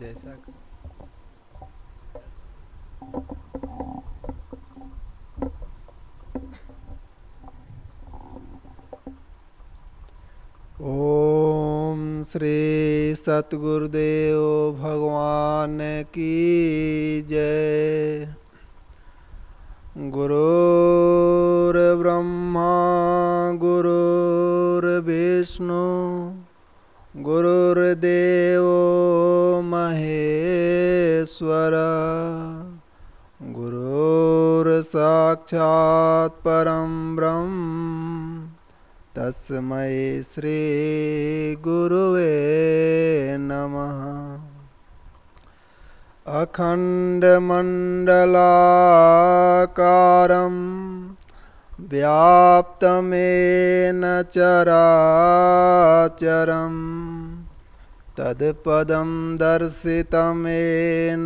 जैसा ओम श्री सतगुरुदेव भगवान की जय। गुरुर्ब्रह्मा गुरुर्विष्णु। गुरुर्देव महेश्वर। गुरुर्साक्षात् परं ब्रह्म। तस्मै श्रीगुरुवे नमः। अखण्डमण्डलाकारं व्याप्तमेन चराचरं तत्पदं दर्शितमेन।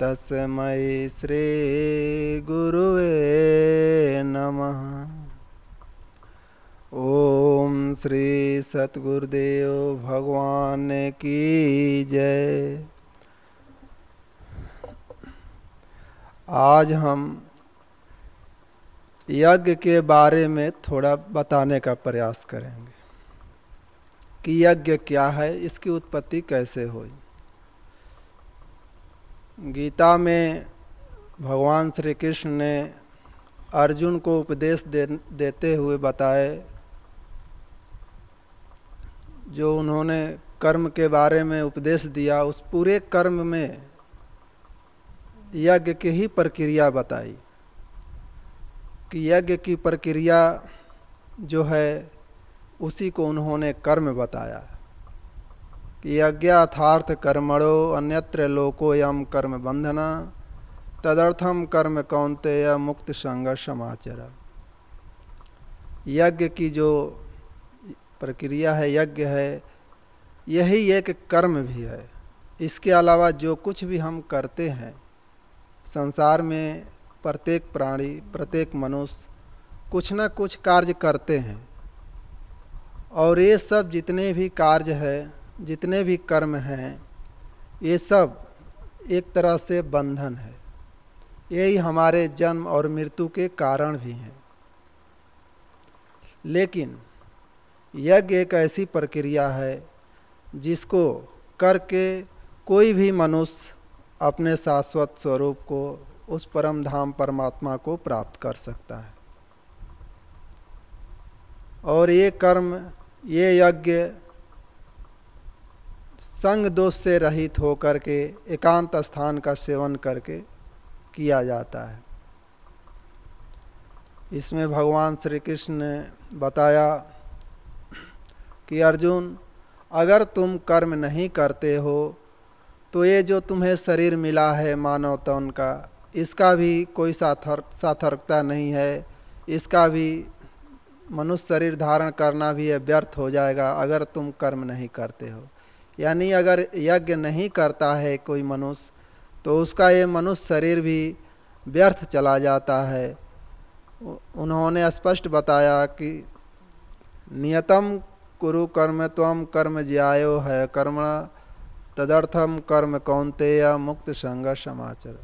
तस्मै श्रीगुरुवे नमः। ओम श्री सतगुरुदेव भगवान की जय। आज हम यज्ञ के बारे में थोड़ा बताने का प्रयास करेंगे कि यज्ञ क्या है इसकी उत्पत्ति कैसे हुई। गीता में भगवान श्री कृष्ण ने अर्जुन को उपदेश दे, देते हुए बताए जो उन्होंने कर्म के बारे में उपदेश दिया उस पूरे कर्म में यज्ञ की ही प्रक्रिया बताई। कि यज्ञ की प्रक्रिया जो है, उसी को उन्होंने कर्म बताया। कि यज्ञाथार्थ कर्मणो अन्यत्र लोको यम कर्म बंधना, तदर्थम कर्म कौनते या मुक्त संग समाचार। यज्ञ की जो प्रक्रिया है, यज्ञ है, यही एक कर्म भी है। इसके अलावा जो कुछ भी हम करते हैं, संसार में प्रत्येक प्राणी, प्रत्येक मनुष्य कुछ ना कुछ कार्य करते हैं। और ये सब जितने भी कार्य है, जितने भी कर्म हैं, ये सब एक तरह से बंधन है। यही हमारे जन्म और मृत्यु के कारण भी हैं। लेकिन यज्ञ एक ऐसी प्रक्रिया है, जिसको करके कोई भी मनुष्य अपने शाश्वत स्वरूप को उस परम धाम परमात्मा को प्राप्त कर सकता है। और ये कर्म, ये यज्ञ संग दोष से रहित होकर के, एकांत स्थान का सेवन करके किया जाता है। इसमें भगवान श्री कृष्ण ने बताया कि अर्जुन, अगर तुम कर्म नहीं करते हो तो ये जो तुम्हें शरीर मिला है मानव तन का इसका भी कोई साथर, सार्थकता नहीं है। इसका भी मनुष्य शरीर धारण करना भी व्यर्थ हो जाएगा अगर तुम कर्म नहीं करते हो। यानी अगर यज्ञ नहीं करता है कोई मनुष्य तो उसका ये मनुष्य शरीर भी व्यर्थ चला जाता है। उन्होंने स्पष्ट बताया कि नियतम कुरु कर्म तम कर्म ज्यायो है कर्म तदर्थम कर्म कौनते या मुक्त संग समाचार।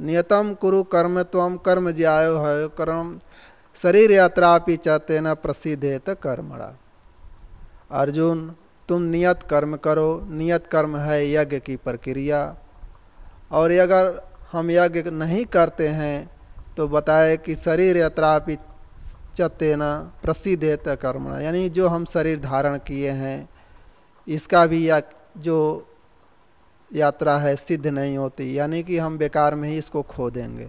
नियतम कुरु कर्म तम कर्म ज्यायो है कर्म। शरीर यात्रा भी चाहते न प्रसिद्धेत कर्मणा। अर्जुन, तुम नियत कर्म करो, नियत कर्म है यज्ञ की प्रक्रिया। और अगर हम यज्ञ नहीं करते हैं तो बताए कि शरीर यात्रा भी चतेना प्रसिद्धेत कर्म यानी जो हम शरीर धारण किए हैं, इसका भी या जो यात्रा है, सिद्ध नहीं होती, यानी कि हम बेकार में ही इसको खो देंगे।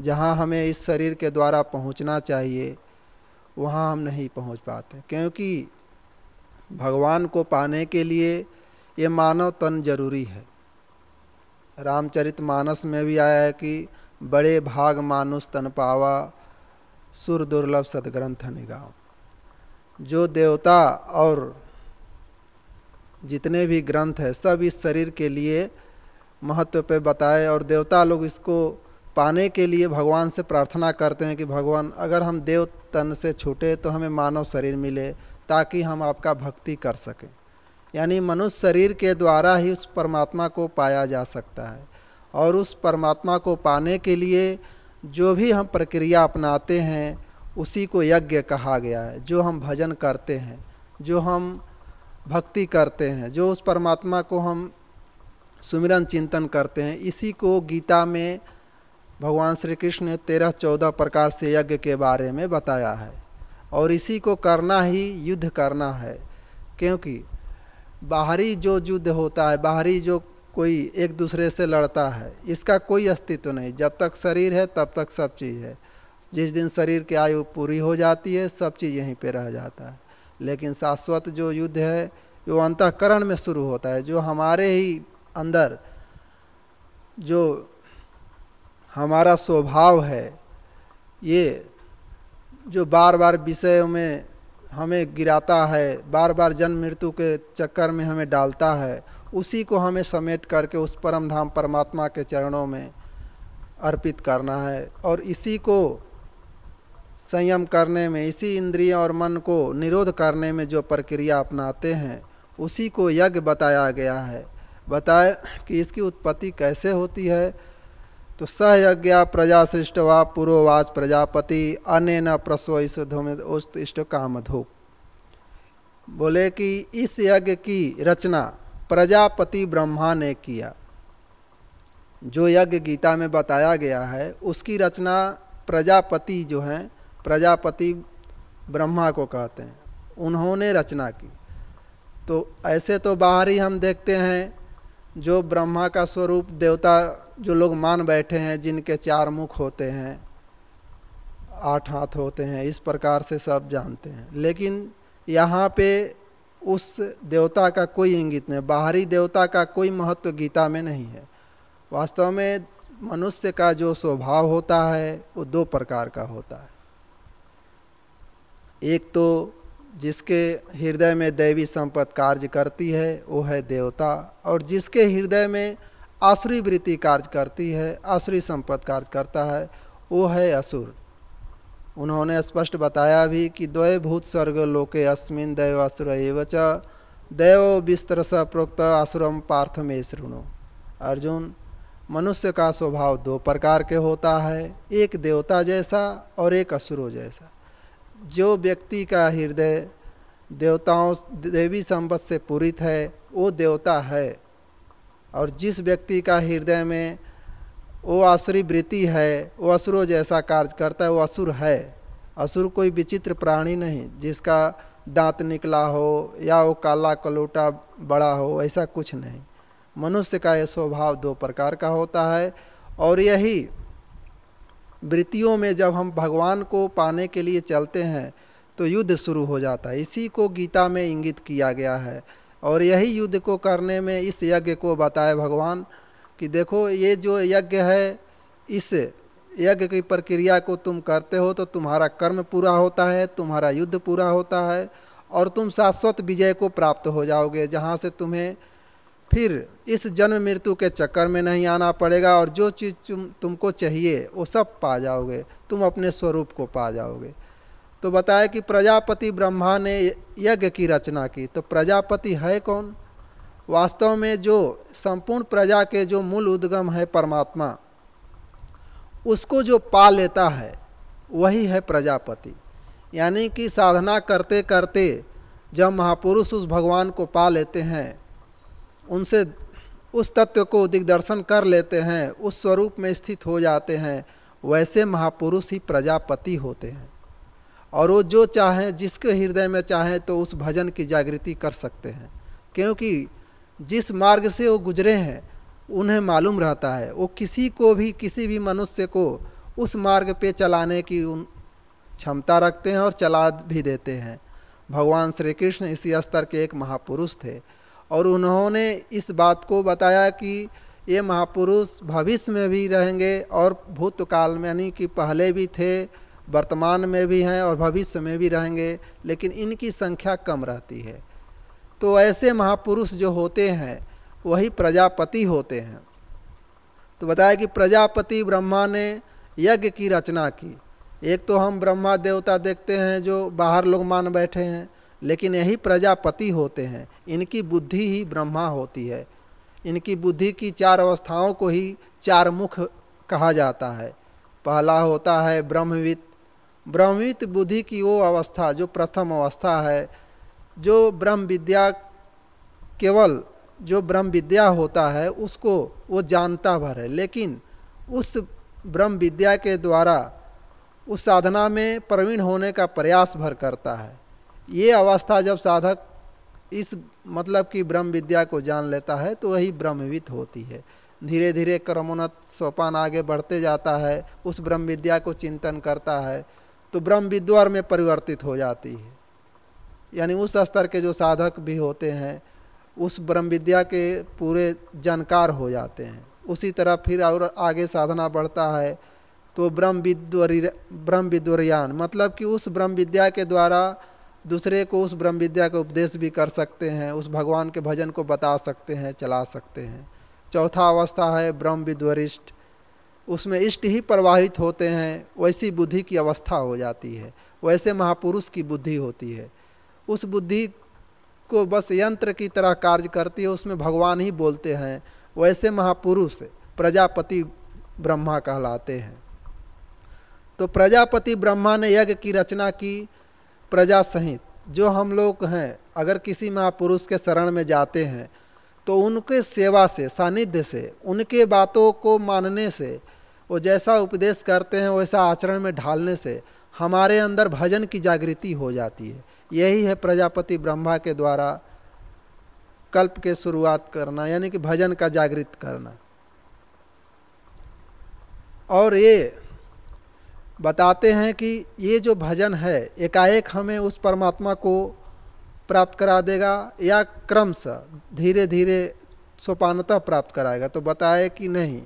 जहाँ हमें इस शरीर के द्वारा पहुँचना चाहिए, वहाँ हम नहीं पहुँच पाते, क्योंकि भगवान को पाने के लिए ये मानव तन ज़रूरी है। रामचरित मानस में भी आया है कि बड़े भाग मानुष तन पावा, सुर दुर्लभ सदग्रंथ निगाह। जो देवता और जितने भी ग्रंथ है, सब इस शरीर के लिए महत्व पे बताए और देवता लोग इसको पाने के लिए भगवान से प्रार्थना करते हैं कि भगवान, अगर हम देव तन से छूटे तो हमें मानव शरीर मिले ताकि हम आपका भक्ति कर सकें। यानी मनुष्य शरीर के द्वारा ही उस परमात्मा को पाया जा सकता है और उस परमात्मा को पाने के लिए जो भी हम प्रक्रिया अपनाते हैं, उसी को यज्ञ कहा गया है, जो हम भजन करते हैं, जो हम भक्ति करते हैं, जो उस परमात्मा को हम सुमिरन चिंतन करते हैं, इसी को गीता में भगवान श्री कृष्ण ने तेरह चौदह प्रकार से यज्ञ के बारे में बताया है। और इसी को करना ही युद्ध करना है, क्योंकि बाहरी जो युद्ध होता है, बाहरी जो कोई एक दूसरे से लड़ता है, इसका कोई अस्तित्व नहीं। जब तक शरीर है, तब तक सब चीज़ है। जिस दिन शरीर की आयु पूरी हो जाती है, सब चीज़ यहीं पे रह जाता है। लेकिन शाश्वत जो युद्ध है, वो अंतकरण में शुरू होता है, जो हमारे ही अंदर, जो हमारा स्वभाव है, ये जो बार बार विषयों में हमें गिराता है बार बार जन्म मृत्यु के चक्कर में हमें डालता है, उसी को हमें समेट करके उस परम धाम परमात्मा के चरणों में अर्पित करना है और इसी को संयम करने में, इसी इंद्रिय और मन को निरोध करने में जो प्रक्रिया अपनाते हैं, उसी को यज्ञ बताया गया है। बताए कि इसकी उत्पत्ति कैसे होती है? तो सहयज्ञा प्रजा सृष्ट व पूर्ववाच प्रजापति अन्य न प्रसव इष्ट कामधो बोले कि इस यज्ञ की रचना प्रजापति ब्रह्मा ने किया। जो यज्ञ गीता में बताया गया है, उसकी रचना प्रजापति जो हैं प्रजापति ब्रह्मा को कहते हैं। उन्होंने रचना की। तो ऐसे तो बाहर ही हम देखते हैं, जो ब्रह्मा का स्वरूप देवता जो लोग मान बैठे हैं, जिनके चार मुख होते हैं, आठ हाथ होते हैं, इस प्रकार से सब जानते हैं। लेकिन यहाँ पे उस देवता का कोई इंगित नहीं, बाहरी देवता का कोई महत्व गीता में नहीं है। वास्तव में मनुष्य का जो स्वभाव होता है, वो दो प्रकार का होता है। एक तो जिसके हृदय में दैवी संपत्त कार्य करती है, वो है देवता, और जिसके हृदय में आसुरी वृत्ति कार्य करती है, आसुरी संपत्त कार्य करता है, वो है असुर। उन्होंने स्पष्ट बताया भी कि द्वय भूत स्वर्ग लोके अस्मिन दैव असुर एवच, दैव विस्तर स प्रोक्त असुरम पार्थ में श्रृणु अर्जुन, मनुष्य का स्वभाव दो प्रकार के होता है, एक देवता जैसा और एक असुरो जैसा। जो व्यक्ति का हृदय देवताओं, देवी संपत से पूरित है, वो देवता है। और जिस व्यक्ति का हृदय में वो आसुरी वृत्ति है, वो असुरों जैसा कार्य करता है, वो असुर है। असुर कोई विचित्र प्राणी नहीं, जिसका दांत निकला हो या वो काला कलोटा बड़ा हो, ऐसा कुछ नहीं। मनुष्य का यह स्वभाव दो प्रकार का होता है और यही वृत्तियों में जब हम भगवान को पाने के लिए चलते हैं तो युद्ध शुरू हो जाता है। इसी को गीता में इंगित किया गया है। और यही युद्ध को करने में इस यज्ञ को बताए भगवान कि देखो, ये जो यज्ञ है, इस यज्ञ की प्रक्रिया को तुम करते हो तो तुम्हारा कर्म पूरा होता है, तुम्हारा युद्ध पूरा होता है, और तुम शाश्वत विजय को प्राप्त हो जाओगे, जहाँ से तुम्हें फिर इस जन्म मृत्यु के चक्कर में नहीं आना पड़ेगा और जो चीज़ तुम, तुमको चाहिए, वो सब पा जाओगे। तुम अपने स्वरूप को पा जाओगे। तो बताया कि प्रजापति ब्रह्मा ने यज्ञ की रचना की। तो प्रजापति है कौन? वास्तव में जो संपूर्ण प्रजा के जो मूल उद्गम है परमात्मा, उसको जो पा लेता है, वही है प्रजापति। यानी कि साधना करते करते जब महापुरुष उस भगवान को पा लेते हैं उनसे उस तत्व को दिग्दर्शन कर लेते हैं, उस स्वरूप में स्थित हो जाते हैं, वैसे महापुरुष ही प्रजापति होते हैं। और वो जो चाहें, जिसके हृदय में चाहें तो उस भजन की जागृति कर सकते हैं। क्योंकि जिस मार्ग से वो गुजरे हैं, उन्हें मालूम रहता है, वो किसी को भी, किसी भी मनुष्य को उस मार्ग पे चलाने की उन क्षमता रखते हैं और चला भी देते हैं। भगवान श्री कृष्ण इसी स्तर के एक महापुरुष थे। और उन्होंने इस बात को बताया कि ये महापुरुष भविष्य में भी रहेंगे और भूतकाल में, यानी कि पहले भी थे, वर्तमान में भी हैं और भविष्य में भी रहेंगे, लेकिन इनकी संख्या कम रहती है। तो ऐसे महापुरुष जो होते हैं, वही प्रजापति होते हैं। तो बताया कि प्रजापति ब्रह्मा ने यज्ञ की रचना की। एक तो हम ब्रह्मा देवता देखते हैं जो बाहर लोग मान बैठे हैं लेकिन यही प्रजापति होते हैं। इनकी बुद्धि ही ब्रह्मा होती है। इनकी बुद्धि की चार अवस्थाओं को ही चार मुख कहा जाता है। पहला होता है ब्रह्मविद। ब्रह्मविद बुद्धि की वो अवस्था, जो प्रथम अवस्था है, जो ब्रह्म विद्या केवल जो ब्रह्म विद्या होता है, उसको वो जानता भर है। लेकिन उस ब्रह्म विद्या के द्वारा उस साधना में प्रवीण होने का प्रयास भर करता है। ये अवस्था जब साधक इस मतलब कि ब्रह्म विद्या को जान लेता है तो वही ब्रह्मविद होती है। धीरे धीरे क्रमोन्नत सोपान आगे बढ़ते जाता है, उस ब्रह्म विद्या को चिंतन करता है तो ब्रह्म विद्वार में परिवर्तित हो जाती है। यानी उस स्तर के जो साधक भी होते हैं, उस ब्रह्म विद्या के पूरे जानकार हो जाते हैं। उसी तरह फिर और आगे साधना बढ़ता है तो ब्रह्म विद्वरी ब्रह्म विद्वरियान मतलब कि उस ब्रह्म विद्या के द्वारा दूसरे को उस ब्रह्म विद्या का उपदेश भी कर सकते हैं, उस भगवान के भजन को बता सकते हैं, चला सकते हैं। चौथा अवस्था है ब्रह्म विद्वरिष्ठ। उसमें इष्ट ही प्रवाहित होते हैं, वैसी बुद्धि की अवस्था हो जाती है, वैसे महापुरुष की बुद्धि होती है। उस बुद्धि को बस यंत्र की तरह कार्य करती है, उसमें भगवान ही बोलते हैं, वैसे महापुरुष प्रजापति ब्रह्मा कहलाते हैं। तो प्रजापति ब्रह्मा ने यज्ञ की रचना की प्रजा सहित, जो हम लोग हैं, अगर किसी महापुरुष के शरण में जाते हैं तो उनके सेवा से, सानिध्य से, उनके बातों को मानने से, वो जैसा उपदेश करते हैं, वैसा आचरण में ढालने से, हमारे अंदर भजन की जागृति हो जाती है। यही है प्रजापति ब्रह्मा के द्वारा कल्प के शुरुआत करना, यानी कि भजन का जागृत करना। और ये बताते हैं कि ये जो भजन है, एकाएक हमें उस परमात्मा को प्राप्त करा देगा या क्रमशः धीरे धीरे सोपानता प्राप्त कराएगा। तो बताए कि नहीं,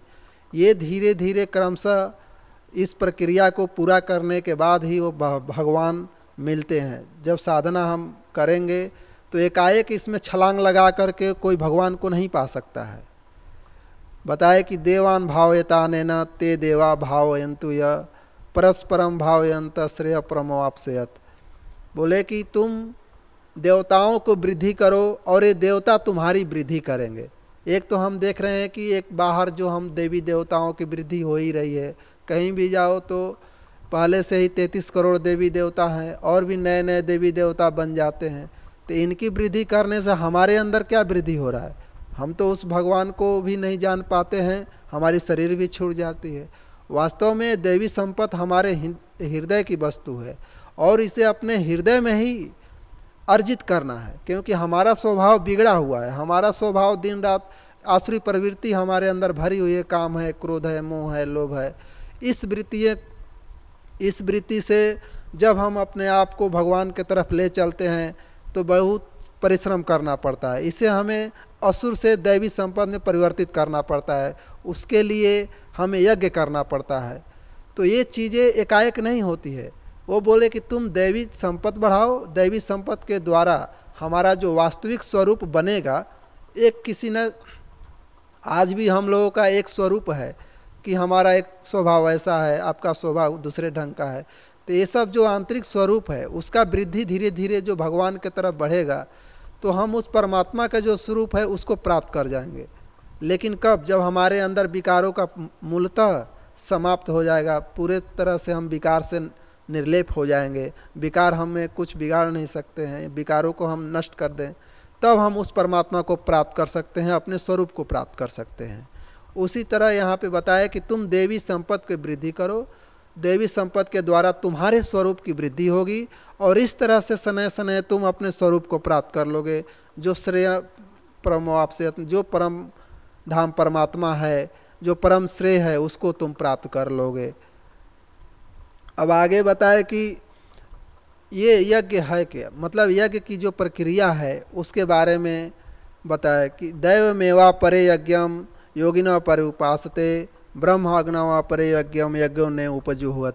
ये धीरे धीरे क्रमशः इस प्रक्रिया को पूरा करने के बाद ही वो भगवान मिलते हैं। जब साधना हम करेंगे तो एकाएक इसमें छलांग लगा करके कोई भगवान को नहीं पा सकता है। बताए कि देवान भावयता न ते देवा भावयंतु य। परस्परम भावयंत श्रेय परमवापसेयत बोले कि तुम देवताओं को वृद्धि करो और ये देवता तुम्हारी वृद्धि करेंगे। एक तो हम देख रहे हैं कि एक बाहर जो हम देवी देवताओं की वृद्धि हो ही रही है। कहीं भी जाओ तो पहले से ही तैंतीस करोड़ देवी देवता हैं और भी नए नए देवी देवता बन जाते हैं। तो इनकी वृद्धि करने से हमारे अंदर क्या वृद्धि हो रहा है? हम तो उस भगवान को भी नहीं जान पाते हैं, हमारी शरीर भी छूट जाती है। वास्तव में देवी संपत्ति हमारे हृदय की वस्तु है और इसे अपने हृदय में ही अर्जित करना है, क्योंकि हमारा स्वभाव बिगड़ा हुआ है। हमारा स्वभाव दिन रात आसुरी प्रवृत्ति हमारे अंदर भरी हुई है। काम है, क्रोध है, मोह है, लोभ है। इस वृत्ति इस वृत्ति से जब हम अपने आप को भगवान के तरफ़ ले चलते हैं तो बहुत परिश्रम करना पड़ता है। इसे हमें असुर से दैवी संपद में परिवर्तित करना पड़ता है। उसके लिए हमें यज्ञ करना पड़ता है। तो ये चीज़ें एकाएक नहीं होती है। वो बोले कि तुम दैवी संपत्ति बढ़ाओ, दैवी संपत्ति के द्वारा हमारा जो वास्तविक स्वरूप बनेगा, एक किसी ने, आज भी हम लोगों का एक स्वरूप है कि हमारा एक स्वभाव ऐसा है, आपका स्वभाव दूसरे ढंग का है। तो ये सब जो आंतरिक स्वरूप है, उसका वृद्धि धीरे धीरे जो भगवान के तरफ़ बढ़ेगा तो हम उस परमात्मा का जो स्वरूप है, उसको प्राप्त कर जाएँगे। लेकिन कब? जब हमारे अंदर विकारों का मूलतः समाप्त हो जाएगा, पूरे तरह से हम विकार से निर्लेप हो जाएँगे। विकार हमें कुछ बिगाड़ नहीं सकते हैं, विकारों को हम नष्ट कर दें, तब हम उस परमात्मा को प्राप्त कर सकते हैं, अपने स्वरूप को प्राप्त कर सकते हैं। उसी तरह यहाँ पे बताया कि तुम देवी संपत्ति की वृद्धि करो। देवी संपत्ति के द्वारा तुम्हारे स्वरूप की वृद्धि होगी और इस तरह से समय समय तुम अपने स्वरूप को प्राप्त कर लोगे। जो श्रेय परम आपसे, जो परम धाम परमात्मा है, जो परम श्रेय है, उसको तुम प्राप्त कर लोगे। अब आगे बताए कि ये यज्ञ है क्या? मतलब यज्ञ की जो प्रक्रिया है, उसके बारे में बताया कि दैव मेवा परे यज्ञम, योगिना पर उपासते, ब्रह्माग्नवा परे यज्ञम, यज्ञों ने उपजु हुआ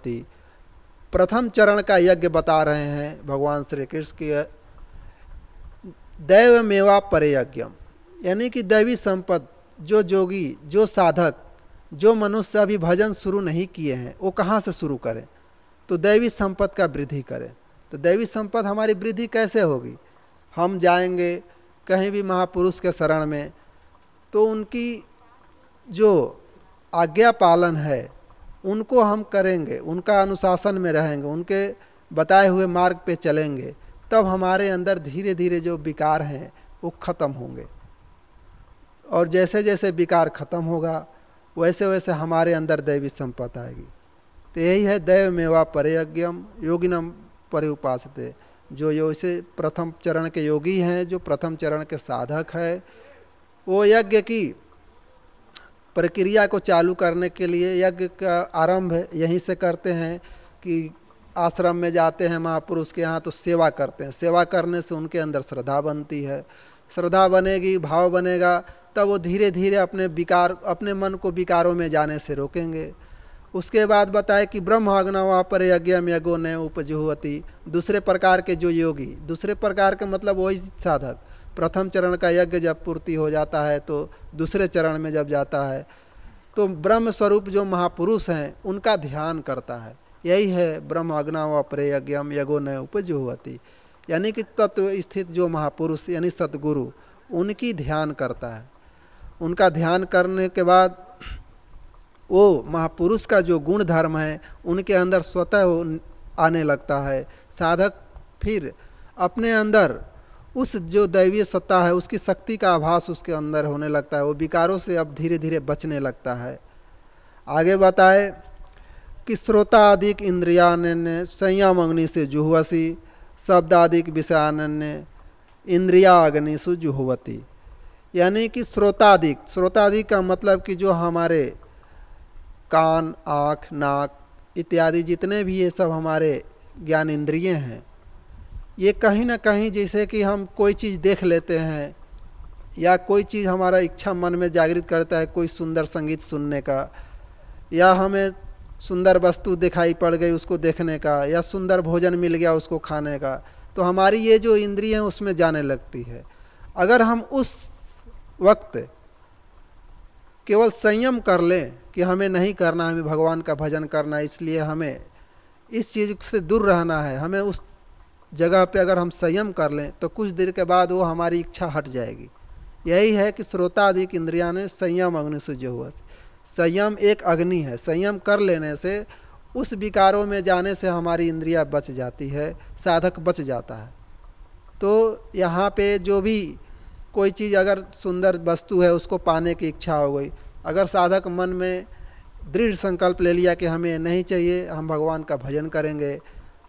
प्रथम चरण का यज्ञ बता रहे हैं भगवान श्री कृष्ण की। दैव मेवा परे यज्ञम, यानी कि दैवी संपद। जो जोगी, जो साधक, जो मनुष्य अभी भजन शुरू नहीं किए हैं, वो कहाँ से शुरू करें? तो दैवी संपद का वृद्धि करें। तो दैवी संपद हमारी वृद्धि कैसे होगी? हम जाएँगे कहीं भी महापुरुष के शरण में तो उनकी जो आज्ञा पालन है, उनको हम करेंगे, उनका अनुशासन में रहेंगे, उनके बताए हुए मार्ग पे चलेंगे, तब हमारे अंदर धीरे धीरे जो विकार हैं, वो ख़त्म होंगे। और जैसे जैसे विकार ख़त्म होगा, वैसे वैसे हमारे अंदर दैवी संपत्ति आएगी। तो यही है, दैव मेवा परयज्ञम, योगिनम पर उपास जो योसे प्रथम चरण के योगी हैं, जो प्रथम चरण के साधक है, वो यज्ञ की प्रक्रिया को चालू करने के लिए यज्ञ का आरंभ यहीं से करते हैं कि आश्रम में जाते हैं महापुरुष के यहाँ तो सेवा करते हैं। सेवा करने से उनके अंदर श्रद्धा बनती है। श्रद्धा बनेगी, भाव बनेगा तब वो धीरे धीरे अपने विकार, अपने मन को विकारों में जाने से रोकेंगे। उसके बाद बताए कि ब्रह्म अग्नवा पर यज्ञ यज्ञो न उपजुहती। दूसरे प्रकार के जो योगी, दूसरे प्रकार के मतलब वही साधक। प्रथम चरण का यज्ञ जब पूर्ति हो जाता है तो दूसरे चरण में जब जाता है तो ब्रह्म स्वरूप जो महापुरुष हैं, उनका ध्यान करता है। यही है ब्रह्म व प्रे यज्ञम यगो न उपजुहती। यानी कि तत्व स्थित जो महापुरुष, यानी सतगुरु, उनकी ध्यान करता है। उनका ध्यान करने के बाद वो महापुरुष का जो गुण धर्म है, उनके अंदर स्वतः आने लगता है। साधक फिर अपने अंदर उस जो दैवीय सत्ता है, उसकी शक्ति का आभास उसके अंदर होने लगता है। वो विकारों से अब धीरे धीरे बचने लगता है। आगे बताए कि श्रोता श्रोतादिक इंद्रियान्य संयम अग्नि से जुहवसी, शब्दादिक विषयान्य इंद्रिया अग्नि से जुहवती। यानी कि श्रोतादिक श्रोतादिक का मतलब कि जो हमारे कान, आँख, नाक इत्यादि जितने भी ये सब हमारे ज्ञान इंद्रिय हैं, ये कहीं ना कहीं जैसे कि हम कोई चीज़ देख लेते हैं या कोई चीज़ हमारा इच्छा मन में जागृत करता है कोई सुंदर संगीत सुनने का या हमें सुंदर वस्तु दिखाई पड़ गई उसको देखने का या सुंदर भोजन मिल गया उसको खाने का तो हमारी ये जो इंद्रिय हैं उसमें जाने लगती है। अगर हम उस वक्त केवल संयम कर लें कि हमें नहीं करना, हमें भगवान का भजन करना, इसलिए हमें इस चीज़ से दूर रहना है। हमें उस जगह पे अगर हम संयम कर लें तो कुछ देर के बाद वो हमारी इच्छा हट जाएगी। यही है कि श्रोताधिक इंद्रिया ने संयम अग्नि से जो हुआ। संयम एक अग्नि है। संयम कर लेने से उस विकारों में जाने से हमारी इंद्रिया बच जाती है, साधक बच जाता है। तो यहाँ पे जो भी कोई चीज़ अगर सुंदर वस्तु है, उसको पाने की इच्छा हो गई। अगर साधक मन में दृढ़ संकल्प ले लिया कि हमें नहीं चाहिए, हम भगवान का भजन करेंगे।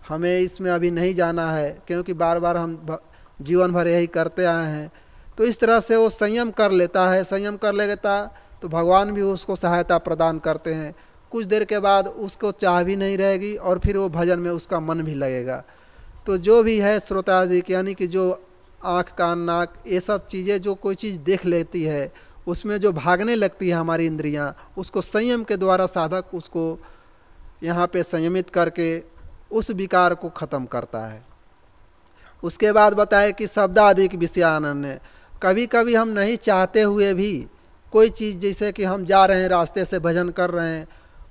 हमें इसमें अभी नहीं जाना है, क्योंकि बार बार हम जीवन भर यही करते आए हैं। तो इस तरह से वो संयम कर लेता है। संयम कर लेता तो भगवान भी उसको सहायता प्रदान करते हैं। कुछ देर के बाद उसको चाह भी नहीं रहेगी और फिर वो भजन में उसका मन भी लगेगा। तो जो भी है, श्रोता जी, यानी कि जो आँख, कान, नाक, ये सब चीज़ें जो कोई चीज़ देख लेती है, उसमें जो भागने लगती है हमारी इंद्रियाँ, उसको संयम के द्वारा साधक उसको यहाँ पे संयमित करके उस विकार को ख़त्म करता है। उसके बाद बताए कि शब्दाधिक विषयानंद कभी कभी हम नहीं चाहते हुए भी कोई चीज़ जैसे कि हम जा रहे हैं, रास्ते से भजन कर रहे हैं,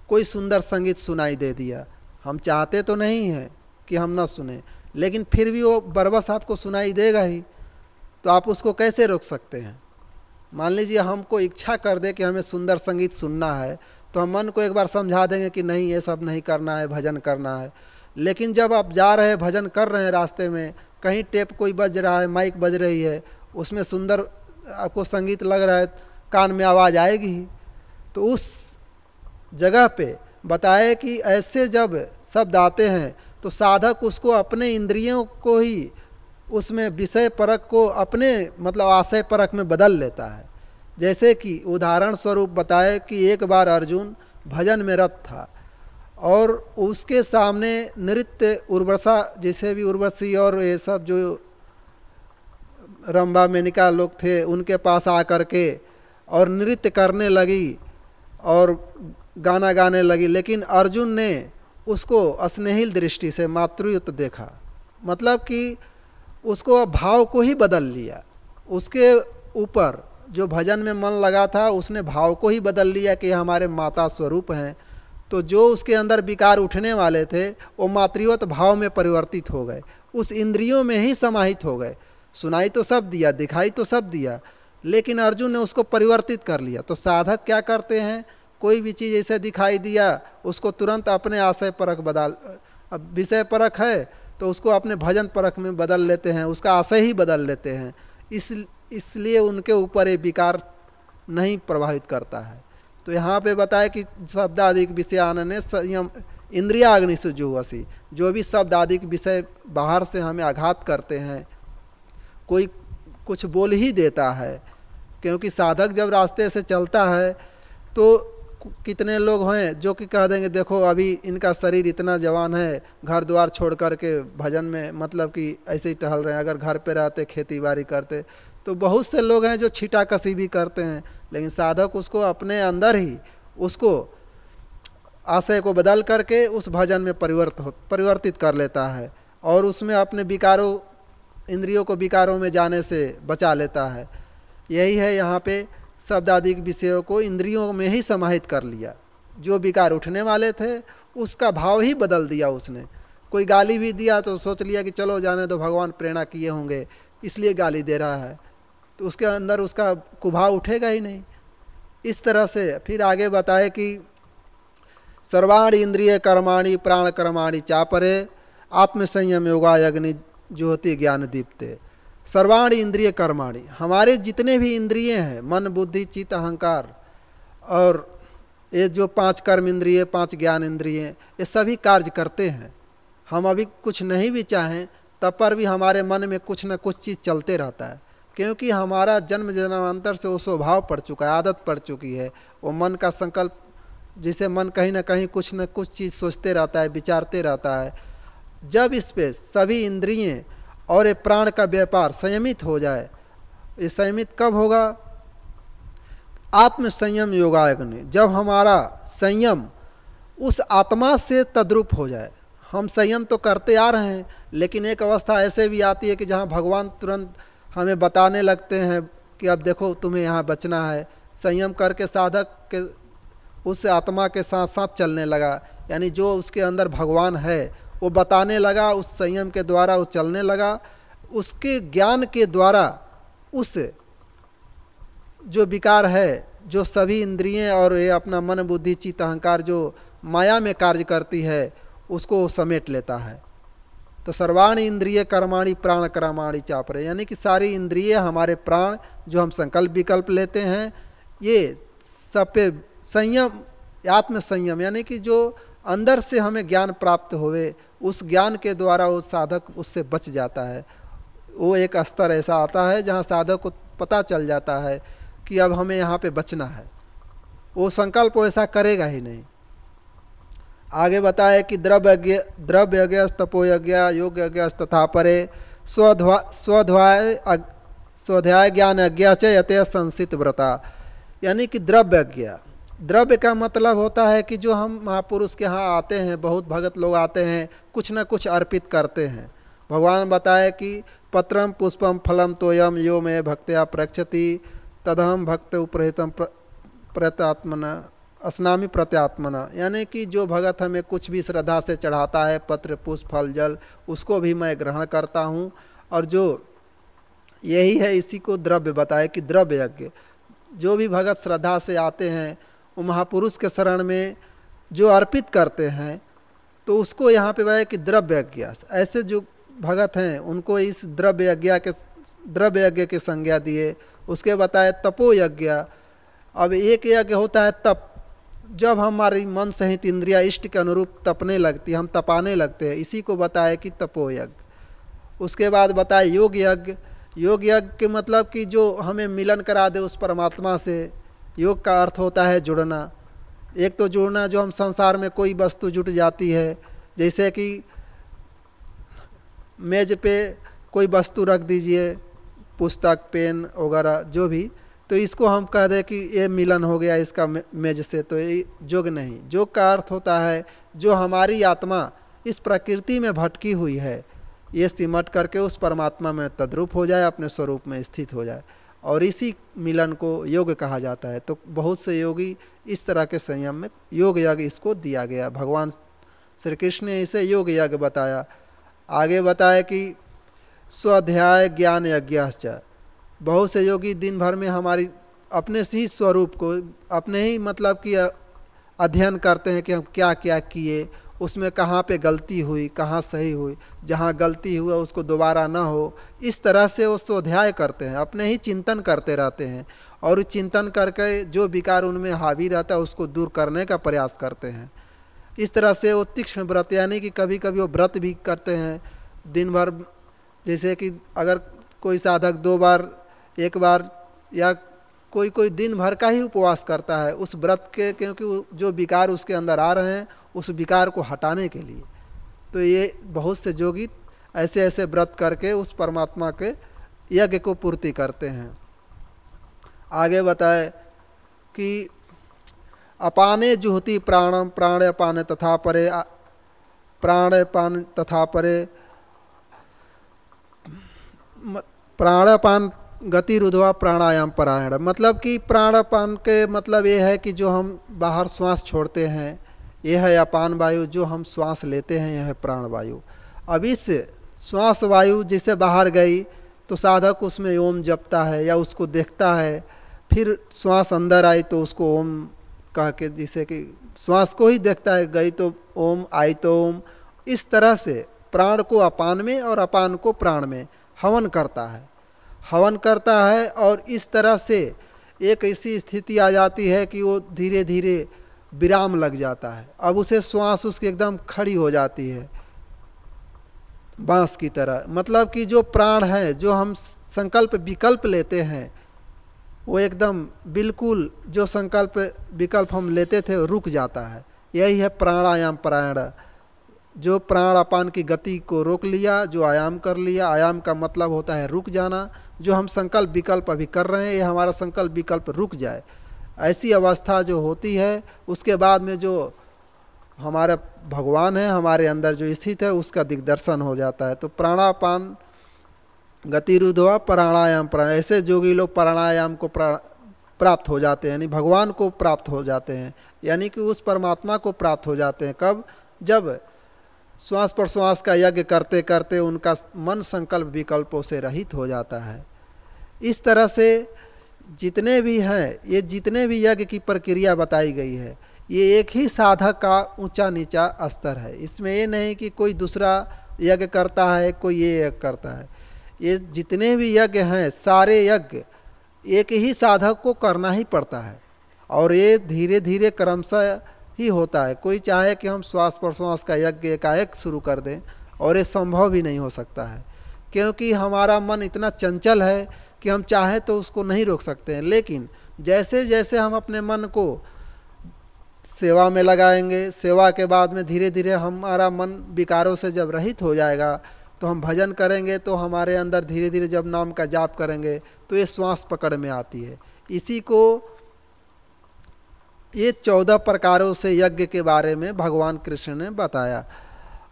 कोई सुंदर संगीत सुनाई दे दिया, हम चाहते तो नहीं हैं कि हम ना सुने लेकिन फिर भी वो बरबस आपको सुनाई देगा ही। तो आप उसको कैसे रोक सकते हैं? मान लीजिए हमको इच्छा कर दे कि हमें सुंदर संगीत सुनना है तो हम मन को एक बार समझा देंगे कि नहीं, ये सब नहीं करना है, भजन करना है। लेकिन जब आप जा रहे हैं, भजन कर रहे हैं रास्ते में, कहीं टेप कोई बज रहा है, माइक बज रही है, उसमें सुंदर आपको संगीत लग रहा है, कान में आवाज़ आएगी तो उस जगह पे बताए कि ऐसे जब शब्द आते हैं तो साधक उसको अपने इंद्रियों को ही उसमें विषय परक को अपने मतलब आशय परक में बदल लेता है। जैसे कि उदाहरण स्वरूप बताए कि एक बार अर्जुन भजन में रत था और उसके सामने नृत्य उर्वशा, जैसे भी उर्वशी और ये सब जो रंबा मेनिका लोग थे, उनके पास आकर के और नृत्य करने लगी और गाना गाने लगी। लेकिन अर्जुन ने उसको स्नेहिल दृष्टि से, मातृयुत देखा। मतलब कि उसको भाव को ही बदल लिया। उसके ऊपर जो भजन में मन लगा था, उसने भाव को ही बदल लिया कि हमारे माता स्वरूप हैं। तो जो उसके अंदर विकार उठने वाले थे, वो मातृवत भाव में परिवर्तित हो गए। उस इंद्रियों में ही समाहित हो गए। सुनाई तो सब दिया, दिखाई तो सब दिया, लेकिन अर्जुन ने उसको परिवर्तित कर लिया। तो साधक क्या करते हैं? कोई भी चीज़ ऐसे दिखाई दिया, उसको तुरंत अपने आशय परख बदल, अब विषय परख है तो उसको अपने भजन परख में बदल लेते हैं, उसका आशय ही बदल लेते हैं। इस, इसलिए उनके ऊपर ये विकार नहीं प्रभावित करता है। तो यहाँ पे बताया कि शब्द आदि विषयान ने संयम इंद्रिया अग्नि से जो वसी जो भी शब्द आदि विषय बाहर से हमें आघात करते हैं, कोई कुछ बोल ही देता है, क्योंकि साधक जब रास्ते से चलता है तो कितने लोग हैं जो कि कह देंगे, देखो, अभी इनका शरीर इतना जवान है, घर द्वार छोड़ कर के भजन में मतलब कि ऐसे ही टहल रहे हैं। अगर घर पे रहते खेती बाड़ी करते तो बहुत से लोग हैं जो छीटा कसी भी करते हैं, लेकिन साधक उसको अपने अंदर ही, उसको आशय को बदल करके उस भजन में परिवर्त हो, परिवर्तित कर लेता है और उसमें अपने विकारों, इंद्रियों को विकारों में जाने से बचा लेता है। यही है यहाँ पे शब्द आदि विषयों को इंद्रियों में ही समाहित कर लिया। जो विकार उठने वाले थे, उसका भाव ही बदल दिया उसने। कोई गाली भी दिया तो सोच लिया कि चलो जाने दो, भगवान प्रेरणा किए होंगे, इसलिए गाली दे रहा है। तो उसके अंदर उसका कुभाव उठेगा ही नहीं। इस तरह से फिर आगे बताए कि सर्वाणी इंद्रिय कर्माणी, प्राण कर्माणी चापरे, आत्मसंयम योगा अग्नि ज्योति ज्ञान दीप्ते। सर्वाणी इंद्रिय कर्माणी। हमारे जितने भी इंद्रिय हैं, मन, बुद्धि, चित्त, अहंकार, और ये जो पाँच कर्म इंद्रिय, पाँच ज्ञान इंद्रिय ये सभी कार्य करते हैं। हम अभी कुछ नहीं भी चाहें, तब पर भी हमारे मन में कुछ न कुछ चीज़ चलते रहता है। क्योंकि हमारा जन्म जन्मांतर से वो स्वभाव पड़ चुका है, आदत पड़ चुकी है। वो मन का संकल्प, जिसे मन कहीं ना कहीं कुछ न कुछ चीज़ सोचते रहता है, विचारते रहता है। जब इस पे सभी इंद्रिय और ये प्राण का व्यापार संयमित हो जाए। ये संयमित कब होगा? आत्म संयम योगाग्नि जब हमारा संयम उस आत्मा से तद्रुप हो जाए। हम संयम तो करते आ रहे हैं, लेकिन एक अवस्था ऐसे भी आती है कि जहाँ भगवान तुरंत हमें बताने लगते हैं कि अब देखो तुम्हें यहाँ बचना है। संयम करके साधक के, उस आत्मा के साथ साथ चलने लगा। यानी जो उसके अंदर भगवान है वो बताने लगा, उस संयम के द्वारा, वो चलने लगा। उसके ज्ञान के द्वारा उस जो विकार है, जो सभी इंद्रिय और ये अपना मन, बुद्धि, चित्त, अहंकार जो माया में कार्य करती है, उसको समेट लेता है। तो सर्वाणी इंद्रिय कर्माणी, प्राण कर्माणी चापरे यानी कि सारी इंद्रिय हमारे प्राण जो हम संकल्प विकल्प लेते हैं, ये सब पे संयम आत्म संयम यानी कि जो अंदर से हमें ज्ञान प्राप्त होवे उस ज्ञान के द्वारा वो साधक उससे बच जाता है। वो एक स्तर ऐसा आता है जहाँ साधक को पता चल जाता है कि अब हमें यहाँ पे बचना है। वो संकल्प ऐसा करेगा ही नहीं। आगे बताए कि द्रव्य द्रव्य यज्ञ तपोयज्ञ योग यज्ञ तथा परे स्वध्वा, स्वध्वाय स्वाध्याय ज्ञान यज्ञ च यते संसित व्रता। यानी कि द्रव्य द्रव्य का मतलब होता है कि जो हम महापुरुष के यहाँ आते हैं, बहुत भगत लोग आते हैं, कुछ न कुछ अर्पित करते हैं। भगवान बताए कि पत्रम पुष्पम फलम तोयम यो में भक्त्या प्रक्षति तदहम भक्त उपरहितम प्रत्यात्मना स्नामी प्रत्यात्मना। यानी कि जो भगत हमें कुछ भी श्रद्धा से चढ़ाता है, पत्र, पुष्प, फल, जल, उसको भी मैं ग्रहण करता हूँ। और जो यही है, इसी को द्रव्य बताए कि द्रव्य यज्ञ जो भी भगत श्रद्धा से आते हैं महापुरुष के शरण में जो अर्पित करते हैं तो उसको यहाँ पे बताया कि द्रव्य यज्ञ ऐसे जो भगत हैं, उनको इस द्रव्य यज्ञ के द्रव्य यज्ञ की संज्ञा दिए। उसके बताए तपो यज्ञ अब एक यज्ञ होता है तप। जब हमारी मन सहित इंद्रिया इष्ट के अनुरूप तपने लगती, हम तपाने लगते हैं। इसी को बताए कि तपो यज्ञ। उसके बाद बताए योग यज्ञ योग यज्ञ के मतलब कि जो हमें मिलन करा दे उस परमात्मा से। योग का अर्थ होता है जुड़ना। एक तो जुड़ना जो हम संसार में कोई वस्तु जुट जाती है, जैसे कि मेज पे कोई वस्तु रख दीजिए, पुस्तक, पेन वगैरह, जो भी तो इसको हम कह दें कि ये मिलन हो गया इसका मेज से तो ये जोग नहीं। जोग का अर्थ होता है जो हमारी आत्मा इस प्रकृति में भटकी हुई है, ये सिमट करके उस परमात्मा में तद्रूप हो जाए, अपने स्वरूप में स्थित हो जाए। और इसी मिलन को योग कहा जाता है। तो बहुत से योगी इस तरह के संयम में योग यज्ञ इसको दिया गया। भगवान श्री कृष्ण ने इसे योग यज्ञ बताया। आगे बताया कि स्वाध्याय ज्ञान यज्ञ बहुत से योगी दिन भर में हमारी अपने से ही स्वरूप को, अपने ही मतलब कि अध्ययन करते हैं कि हम क्या क्या किए उसमें कहाँ पे गलती हुई, कहाँ सही हुई, जहाँ गलती हुआ उसको दोबारा ना हो, इस तरह से वो स्वाध्याय करते हैं, अपने ही चिंतन करते रहते हैं और चिंतन करके जो विकार उनमें हावी रहता है उसको दूर करने का प्रयास करते हैं। इस तरह से वो तीक्ष्ण व्रत, यानी कि कभी कभी वो व्रत भी करते हैं, दिन भर, जैसे कि अगर कोई साधक दो बार, एक बार या कोई कोई दिन भर का ही उपवास करता है, उस व्रत के, क्योंकि जो विकार उसके अंदर आ रहे हैं उस विकार को हटाने के लिए। तो ये बहुत से जोगी ऐसे ऐसे व्रत करके उस परमात्मा के यज्ञ को पूर्ति करते हैं। आगे बताए कि अपाने जुहती प्राणम, प्राण अपान तथा परे प्राण अपान तथा परे प्राणपान गति रुधवा प्राणायाम परायण। मतलब कि प्राणपान के मतलब ये है कि जो हम बाहर श्वास छोड़ते हैं यह है अपान वायु, जो हम श्वास लेते हैं, यह है प्राण वायु। अब इस श्वास वायु जिसे बाहर गई तो साधक उसमें ओम जपता है या उसको देखता है, फिर श्वास अंदर आई तो उसको ओम कह के, जिसे कि श्वास को ही देखता है, गई तो ओम, आई तो ओम। इस तरह से प्राण को अपान में और अपान को प्राण में हवन करता है। हवन करता है और इस तरह से एक ऐसी स्थिति आ जाती है कि वो धीरे धीरे विराम लग जाता है। अब उसे श्वास उसकी एकदम खड़ी हो जाती है। बाँस की तरह। मतलब कि जो प्राण है, जो हम संकल्प, विकल्प लेते हैं, वो एकदम बिल्कुल जो संकल्प, विकल्प हम लेते थे, रुक जाता है। यही है प्राणायाम प्राण जो प्राण अपान की गति को रोक लिया, जो आयाम कर लिया, आयाम का मतलब होता है रुक जाना। जो हम संकल्प, विकल्प अभी कर रहे हैं, ये हमारा संकल्प, विकल्प रुक जाए। ऐसी अवस्था जो होती है उसके बाद में जो हमारा भगवान है हमारे अंदर जो स्थित है उसका दिग्दर्शन हो जाता है। तो प्राणापान गतिरुद्ध हुआ प्राणायाम प्राण ऐसे जोगी लोग प्राणायाम को प्रा, प्राप्त हो जाते हैं यानी भगवान को प्राप्त हो जाते हैं। यानी कि उस परमात्मा को प्राप्त हो जाते हैं। कब? जब श्वास प्रश्वास का यज्ञ करते करते उनका मन संकल्प विकल्पों से रहित हो जाता है। इस तरह से जितने भी हैं, ये जितने भी यज्ञ की प्रक्रिया बताई गई है, ये एक ही साधक का ऊँचा नीचा स्तर है। इसमें ये नहीं कि कोई दूसरा यज्ञ करता है, कोई ये यज्ञ करता है। ये जितने भी यज्ञ हैं, सारे यज्ञ एक ही साधक को करना ही पड़ता है। और ये धीरे धीरे क्रमशः ही होता है। कोई चाहे कि हम श्वास प्रश्वास का यज्ञ एकाएक शुरू कर दें, और ये संभव भी नहीं हो सकता है। क्योंकि हमारा मन इतना चंचल है कि हम चाहें तो उसको नहीं रोक सकते हैं। लेकिन जैसे जैसे हम अपने मन को सेवा में लगाएँगे, सेवा के बाद में धीरे धीरे हमारा मन विकारों से जब रहित हो जाएगा तो हम भजन करेंगे तो हमारे अंदर धीरे धीरे जब नाम का जाप करेंगे तो ये श्वास पकड़ में आती है। इसी को ये चौदह प्रकारों से यज्ञ के बारे में भगवान कृष्ण ने बताया।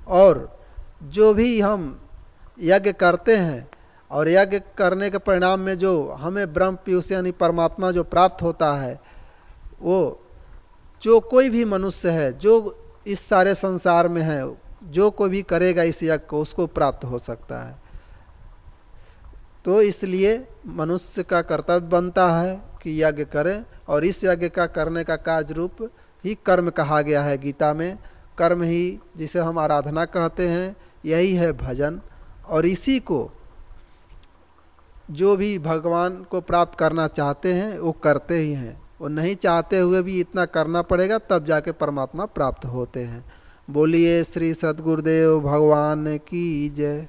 और जो भी हम यज्ञ करते हैं और यज्ञ करने के परिणाम में जो हमें ब्रह्म पीयूष यानी परमात्मा जो प्राप्त होता है, वो जो कोई भी मनुष्य है, जो इस सारे संसार में है, जो कोई भी करेगा इस यज्ञ को, उसको प्राप्त हो सकता है। तो इसलिए मनुष्य का कर्तव्य बनता है कि यज्ञ करें, और इस यज्ञ का करने का कार्य रूप ही कर्म कहा गया है गीता में। कर्म ही जिसे हम आराधना कहते हैं, यही है भजन। और इसी को जो भी भगवान को प्राप्त करना चाहते हैं, वो करते ही हैं। वो नहीं चाहते हुए भी इतना करना पड़ेगा, तब जाके परमात्मा प्राप्त होते हैं। बोलिए श्री सदगुरुदेव, भगवान की जय।